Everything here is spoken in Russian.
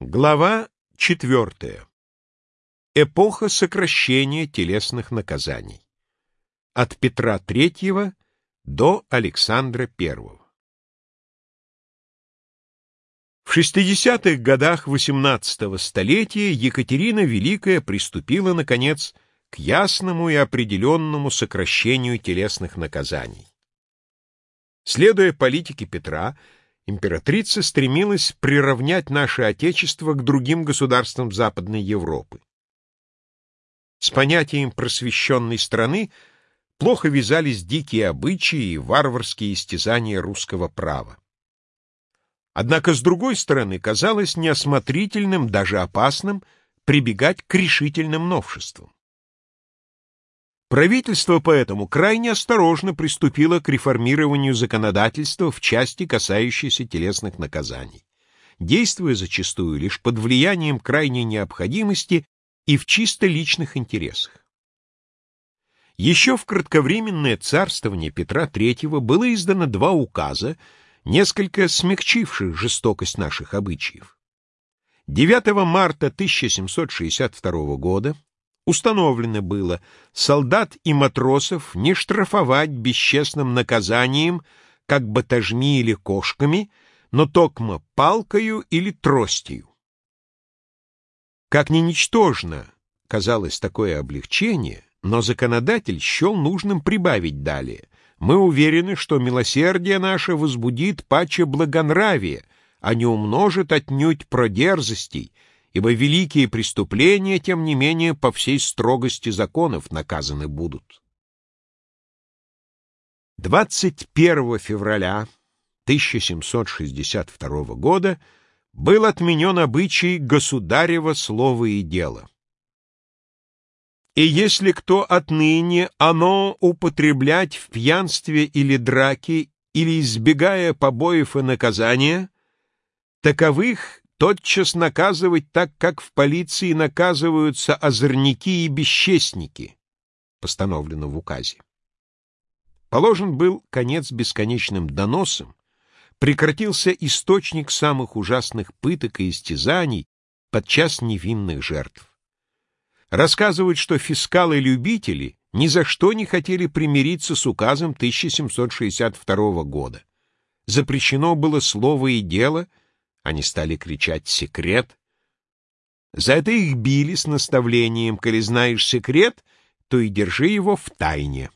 Глава четвертая. Эпоха сокращения телесных наказаний. От Петра III до Александра I. В 60-х годах XVIII столетия Екатерина Великая приступила, наконец, к ясному и определенному сокращению телесных наказаний. Следуя политике Петра, императрица стремилась приравнять наше Отечество к другим государствам Западной Европы. С понятием просвещенной страны плохо вязались дикие обычаи и варварские истязания русского права. Однако, с другой стороны, казалось неосмотрительным, даже опасным, прибегать к решительным новшествам. Правительство поэтому крайне осторожно приступило к реформированию законодательства в части, касающейся телесных наказаний, действуя зачастую лишь под влиянием крайней необходимости и в чисто личных интересах. Еще в кратковременное царствование Петра III было издано два указа, несколько смягчивших жестокость наших обычаев. 9 марта 1762 года Установлено было солдат и матросов не штрафовать бесчестным наказанием, как батажми или кошками, но токмо палкою или тростью. Как ни ничтожно казалось такое облегчение, но законодатель счел нужным прибавить далее. Мы уверены, что милосердие наше возбудит паче благонравия, а не умножит отнюдь продерзостей, ибо великие преступления, тем не менее, по всей строгости законов наказаны будут. 21 февраля 1762 года был отменен обычай государева слова и дела. И если кто отныне оно употреблять в пьянстве или драке, или избегая побоев и наказания, таковых тотчас наказывать так, как в полиции наказываются озорники и бесчестники, постановлено в указе. Положен был конец бесконечным доносам, прекратился источник самых ужасных пыток и истязаний, подчас невинных жертв. Рассказывают, что фискалы-любители ни за что не хотели примириться с указом 1762 года. Запрещено было слово и дело — они стали кричать «секрет». За это их били с наставлением «Коли знаешь секрет, то и держи его в тайне».